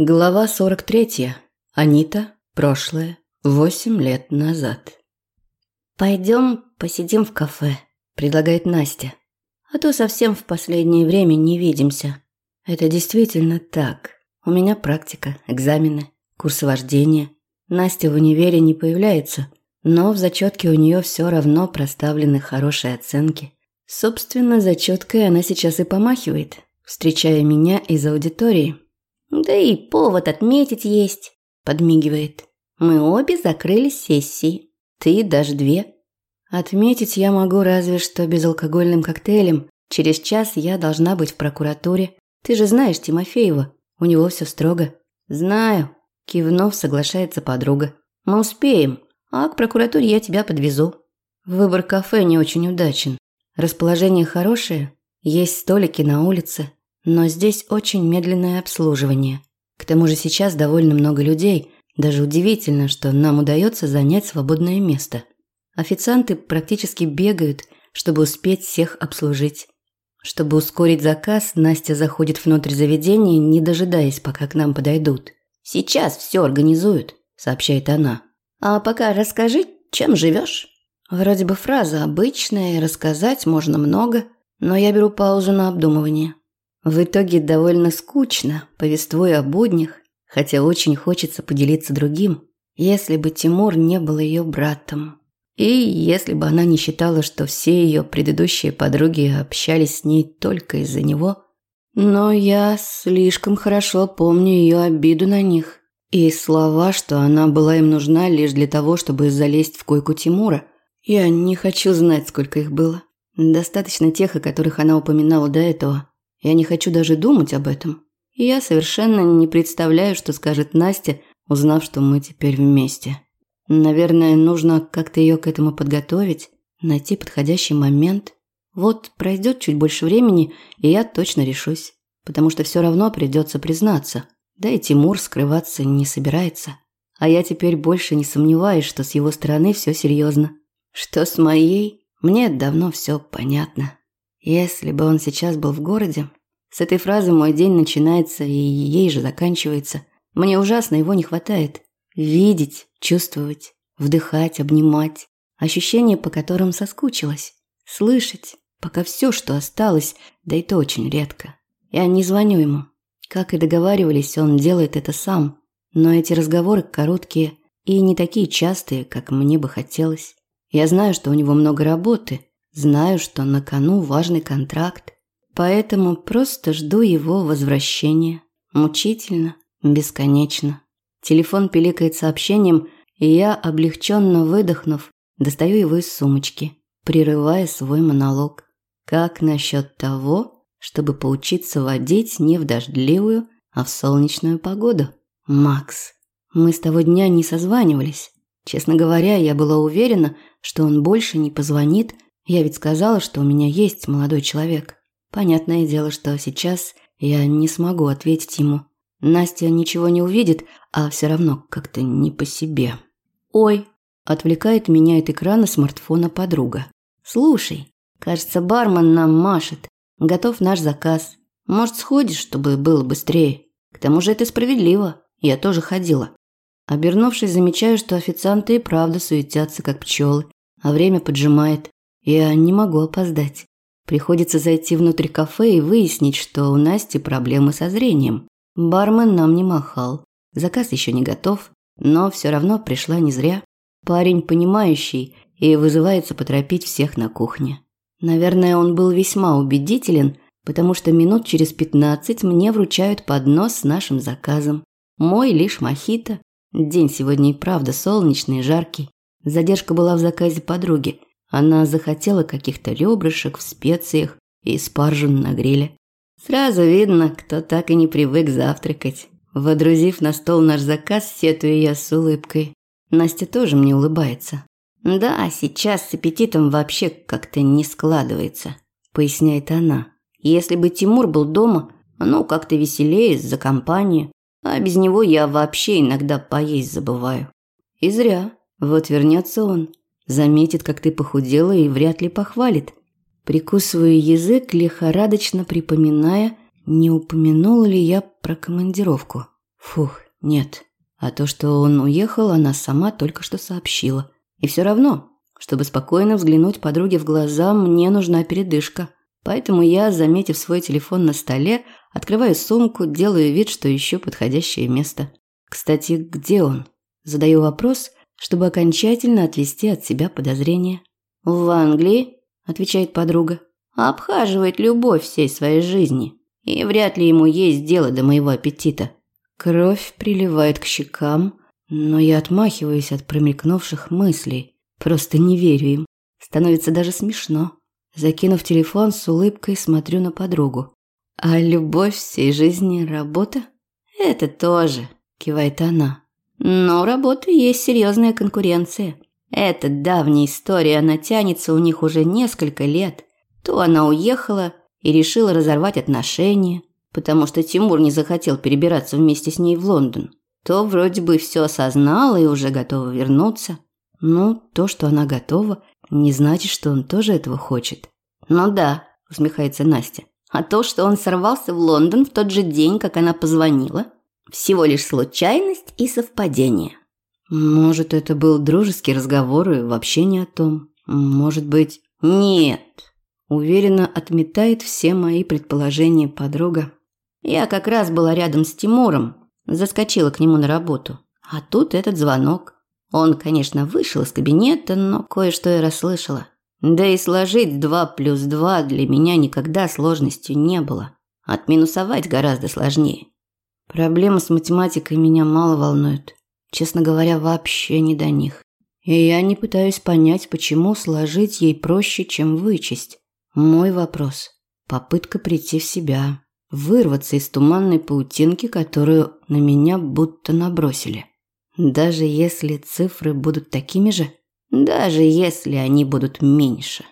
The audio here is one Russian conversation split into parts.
Глава 43. Анита. Прошлое. Восемь лет назад. «Пойдем посидим в кафе», – предлагает Настя. «А то совсем в последнее время не видимся». Это действительно так. У меня практика, экзамены, курсы вождения. Настя в универе не появляется, но в зачетке у нее все равно проставлены хорошие оценки. Собственно, зачеткой она сейчас и помахивает, встречая меня из аудитории – да и повод отметить есть, подмигивает. Мы обе закрыли сессии. Ты даже две. Отметить я могу разве что безалкогольным коктейлем. Через час я должна быть в прокуратуре. Ты же знаешь Тимофеева. У него все строго. Знаю. Кивнув, соглашается подруга. Мы успеем. А к прокуратуре я тебя подвезу. Выбор кафе не очень удачен. Расположение хорошее. Есть столики на улице но здесь очень медленное обслуживание. К тому же сейчас довольно много людей, даже удивительно, что нам удается занять свободное место. Официанты практически бегают, чтобы успеть всех обслужить. Чтобы ускорить заказ, Настя заходит внутрь заведения, не дожидаясь, пока к нам подойдут. «Сейчас все организуют», – сообщает она. «А пока расскажи, чем живешь?» Вроде бы фраза обычная, рассказать можно много, но я беру паузу на обдумывание. В итоге довольно скучно, повествуя о буднях, хотя очень хочется поделиться другим, если бы Тимур не был ее братом. И если бы она не считала, что все ее предыдущие подруги общались с ней только из-за него. Но я слишком хорошо помню ее обиду на них и слова, что она была им нужна лишь для того, чтобы залезть в койку Тимура. Я не хочу знать, сколько их было. Достаточно тех, о которых она упоминала до этого. Я не хочу даже думать об этом. И я совершенно не представляю, что скажет Настя, узнав, что мы теперь вместе. Наверное, нужно как-то ее к этому подготовить, найти подходящий момент. Вот пройдет чуть больше времени, и я точно решусь. Потому что все равно придется признаться. Да и Тимур скрываться не собирается. А я теперь больше не сомневаюсь, что с его стороны все серьезно. Что с моей, мне давно все понятно. Если бы он сейчас был в городе, с этой фразы мой день начинается и ей же заканчивается. Мне ужасно его не хватает. Видеть, чувствовать, вдыхать, обнимать. Ощущения, по которым соскучилась. Слышать, пока все, что осталось, да и то очень редко. Я не звоню ему. Как и договаривались, он делает это сам. Но эти разговоры короткие и не такие частые, как мне бы хотелось. Я знаю, что у него много работы – Знаю, что на кону важный контракт, поэтому просто жду его возвращения. Мучительно, бесконечно. Телефон пиликает сообщением, и я, облегченно выдохнув, достаю его из сумочки, прерывая свой монолог. Как насчет того, чтобы поучиться водить не в дождливую, а в солнечную погоду? Макс, мы с того дня не созванивались. Честно говоря, я была уверена, что он больше не позвонит, я ведь сказала, что у меня есть молодой человек. Понятное дело, что сейчас я не смогу ответить ему. Настя ничего не увидит, а все равно как-то не по себе. «Ой!» – отвлекает меня от экрана смартфона подруга. «Слушай, кажется, бармен нам машет. Готов наш заказ. Может, сходишь, чтобы было быстрее? К тому же это справедливо. Я тоже ходила». Обернувшись, замечаю, что официанты и правда суетятся, как пчелы, а время поджимает. Я не могу опоздать. Приходится зайти внутрь кафе и выяснить, что у Насти проблемы со зрением. Бармен нам не махал. Заказ еще не готов, но все равно пришла не зря. Парень понимающий и вызывается поторопить всех на кухне. Наверное, он был весьма убедителен, потому что минут через пятнадцать мне вручают поднос с нашим заказом. Мой лишь мохито. День сегодня и правда солнечный жаркий. Задержка была в заказе подруги – она захотела каких-то ребрышек в специях и спаржу на гриле. Сразу видно, кто так и не привык завтракать. Водрузив на стол наш заказ, сетую я с улыбкой. Настя тоже мне улыбается. «Да, сейчас с аппетитом вообще как-то не складывается», – поясняет она. «Если бы Тимур был дома, ну, как-то веселее, за компанию. А без него я вообще иногда поесть забываю». И зря. Вот вернется он, Заметит, как ты похудела и вряд ли похвалит. Прикусываю язык, лихорадочно припоминая, не упомянула ли я про командировку. Фух, нет. А то, что он уехал, она сама только что сообщила. И все равно, чтобы спокойно взглянуть подруге в глаза, мне нужна передышка. Поэтому я, заметив свой телефон на столе, открываю сумку, делаю вид, что ищу подходящее место. Кстати, где он? Задаю вопрос, чтобы окончательно отвести от себя подозрения. «В Англии», – отвечает подруга, – «обхаживает любовь всей своей жизни, и вряд ли ему есть дело до моего аппетита». Кровь приливает к щекам, но я отмахиваюсь от промелькнувших мыслей. Просто не верю им. Становится даже смешно. Закинув телефон, с улыбкой смотрю на подругу. «А любовь всей жизни – работа?» «Это тоже», – кивает она. «Но у работы есть серьезная конкуренция. Эта давняя история, она тянется у них уже несколько лет. То она уехала и решила разорвать отношения, потому что Тимур не захотел перебираться вместе с ней в Лондон. То вроде бы все осознала и уже готова вернуться. Ну, то, что она готова, не значит, что он тоже этого хочет. Ну да, усмехается Настя. А то, что он сорвался в Лондон в тот же день, как она позвонила, всего лишь случайность и совпадение. Может, это был дружеский разговор и вообще не о том. Может быть, нет. Уверенно отметает все мои предположения подруга. Я как раз была рядом с Тимуром, заскочила к нему на работу. А тут этот звонок. Он, конечно, вышел из кабинета, но кое-что я расслышала. Да и сложить два плюс два для меня никогда сложностью не было. Отминусовать гораздо сложнее. Проблемы с математикой меня мало волнуют. Честно говоря, вообще не до них. И я не пытаюсь понять, почему сложить ей проще, чем вычесть. Мой вопрос – попытка прийти в себя, вырваться из туманной паутинки, которую на меня будто набросили. Даже если цифры будут такими же, даже если они будут меньше.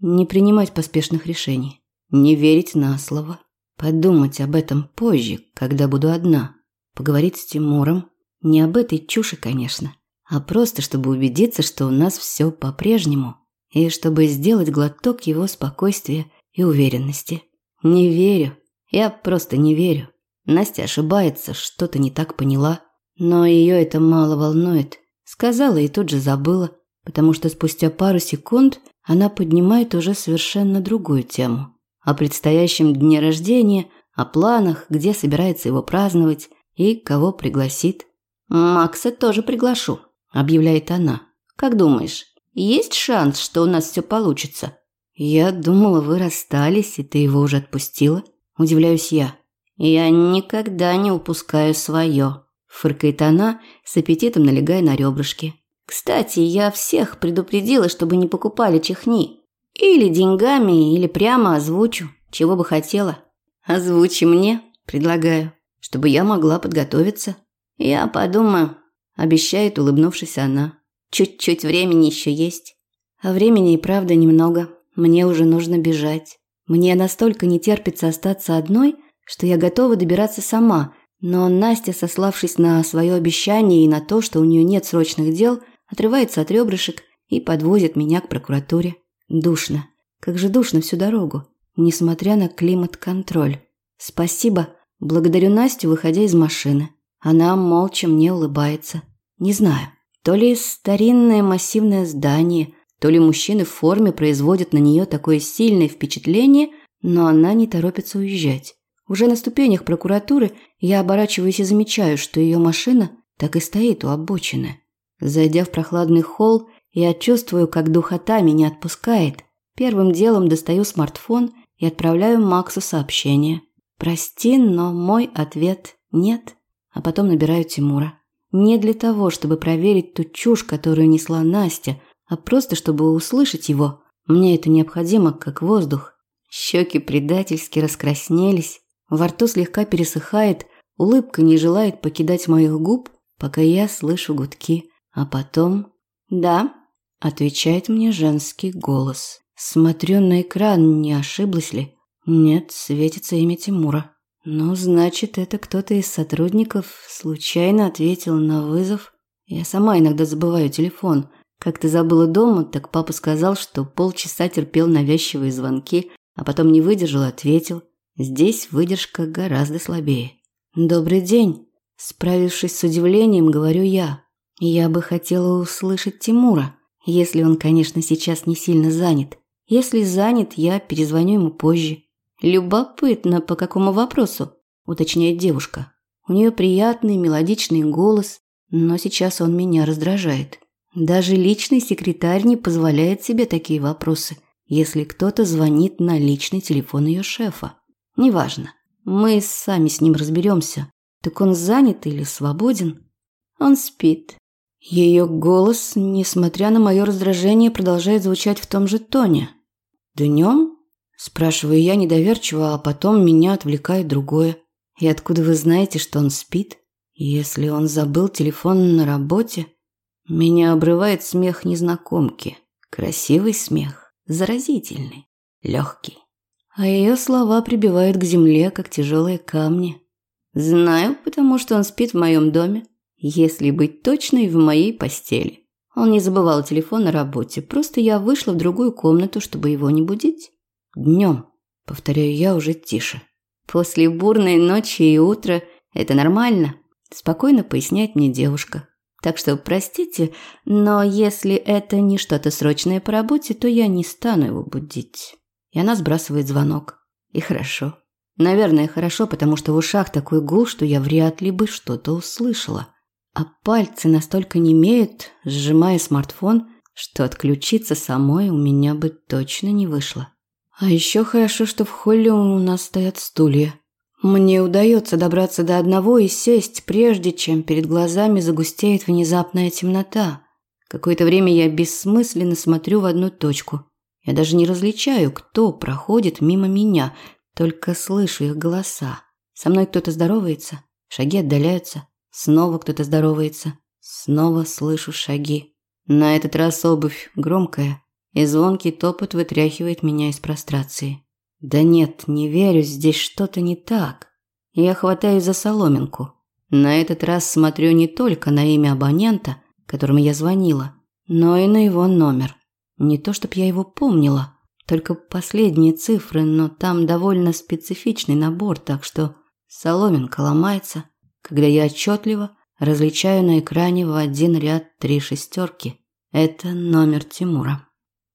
Не принимать поспешных решений, не верить на слово, подумать об этом позже, когда буду одна, поговорить с Тимуром, не об этой чуши, конечно, а просто чтобы убедиться, что у нас все по-прежнему, и чтобы сделать глоток его спокойствия и уверенности. Не верю, я просто не верю. Настя ошибается, что-то не так поняла. Но ее это мало волнует. Сказала и тут же забыла, потому что спустя пару секунд она поднимает уже совершенно другую тему. О предстоящем дне рождения, о планах, где собирается его праздновать и кого пригласит. «Макса тоже приглашу», – объявляет она. «Как думаешь, есть шанс, что у нас все получится?» «Я думала, вы расстались, и ты его уже отпустила», – удивляюсь я. «Я никогда не упускаю свое», фыркает она, с аппетитом налегая на ребрышки. Кстати, я всех предупредила, чтобы не покупали чехни. Или деньгами, или прямо озвучу, чего бы хотела. Озвучи мне, предлагаю, чтобы я могла подготовиться. Я подумаю, обещает, улыбнувшись она. Чуть-чуть времени еще есть. А времени и правда немного. Мне уже нужно бежать. Мне настолько не терпится остаться одной, что я готова добираться сама – но Настя, сославшись на свое обещание и на то, что у нее нет срочных дел, отрывается от ребрышек и подвозит меня к прокуратуре. Душно. Как же душно всю дорогу, несмотря на климат-контроль. Спасибо. Благодарю Настю, выходя из машины. Она молча мне улыбается. Не знаю, то ли старинное массивное здание, то ли мужчины в форме производят на нее такое сильное впечатление, но она не торопится уезжать. Уже на ступенях прокуратуры я оборачиваюсь и замечаю, что ее машина так и стоит у обочины. Зайдя в прохладный холл, я чувствую, как духота меня отпускает. Первым делом достаю смартфон и отправляю Максу сообщение. «Прости, но мой ответ – нет». А потом набираю Тимура. Не для того, чтобы проверить ту чушь, которую несла Настя, а просто чтобы услышать его. Мне это необходимо, как воздух. Щеки предательски раскраснелись, во рту слегка пересыхает, улыбка не желает покидать моих губ, пока я слышу гудки. А потом... «Да», – отвечает мне женский голос. Смотрю на экран, не ошиблась ли. Нет, светится имя Тимура. Ну, значит, это кто-то из сотрудников случайно ответил на вызов. Я сама иногда забываю телефон. Как ты забыла дома, так папа сказал, что полчаса терпел навязчивые звонки, а потом не выдержал ответил. Здесь выдержка гораздо слабее. «Добрый день», – Справившись с удивлением, говорю я. Я бы хотела услышать Тимура, если он, конечно, сейчас не сильно занят. Если занят, я перезвоню ему позже. Любопытно, по какому вопросу, уточняет девушка. У нее приятный мелодичный голос, но сейчас он меня раздражает. Даже личный секретарь не позволяет себе такие вопросы, если кто-то звонит на личный телефон ее шефа. Неважно. Мы сами с ним разберемся. Так он занят или свободен? Он спит. Ее голос, несмотря на мое раздражение, продолжает звучать в том же тоне. Днем? Спрашиваю я недоверчиво, а потом меня отвлекает другое. И откуда вы знаете, что он спит? Если он забыл телефон на работе? Меня обрывает смех незнакомки. Красивый смех, заразительный, легкий. А ее слова прибивают к земле, как тяжелые камни. Знаю, потому что он спит в моем доме. Если быть точной, в моей постели. Он не забывал телефон на работе, просто я вышла в другую комнату, чтобы его не будить. Днем, повторяю я уже тише. После бурной ночи и утра это нормально, спокойно поясняет мне девушка. Так что простите, но если это не что-то срочное по работе, то я не стану его будить. И она сбрасывает звонок. И хорошо. Наверное, хорошо, потому что в ушах такой гул, что я вряд ли бы что-то услышала. А пальцы настолько немеют, сжимая смартфон, что отключиться самой у меня бы точно не вышло. А еще хорошо, что в холле у нас стоят стулья. Мне удается добраться до одного и сесть, прежде чем перед глазами загустеет внезапная темнота. Какое-то время я бессмысленно смотрю в одну точку. Я даже не различаю, кто проходит мимо меня, только слышу их голоса. Со мной кто-то здоровается, шаги отдаляются. Снова кто-то здоровается. Снова слышу шаги. На этот раз обувь громкая, и звонкий топот вытряхивает меня из прострации. Да нет, не верю, здесь что-то не так. Я хватаюсь за соломинку. На этот раз смотрю не только на имя абонента, которому я звонила, но и на его номер. Не то, чтобы я его помнила, только последние цифры, но там довольно специфичный набор, так что соломинка ломается, когда я отчетливо различаю на экране в один ряд три шестерки. Это номер Тимура.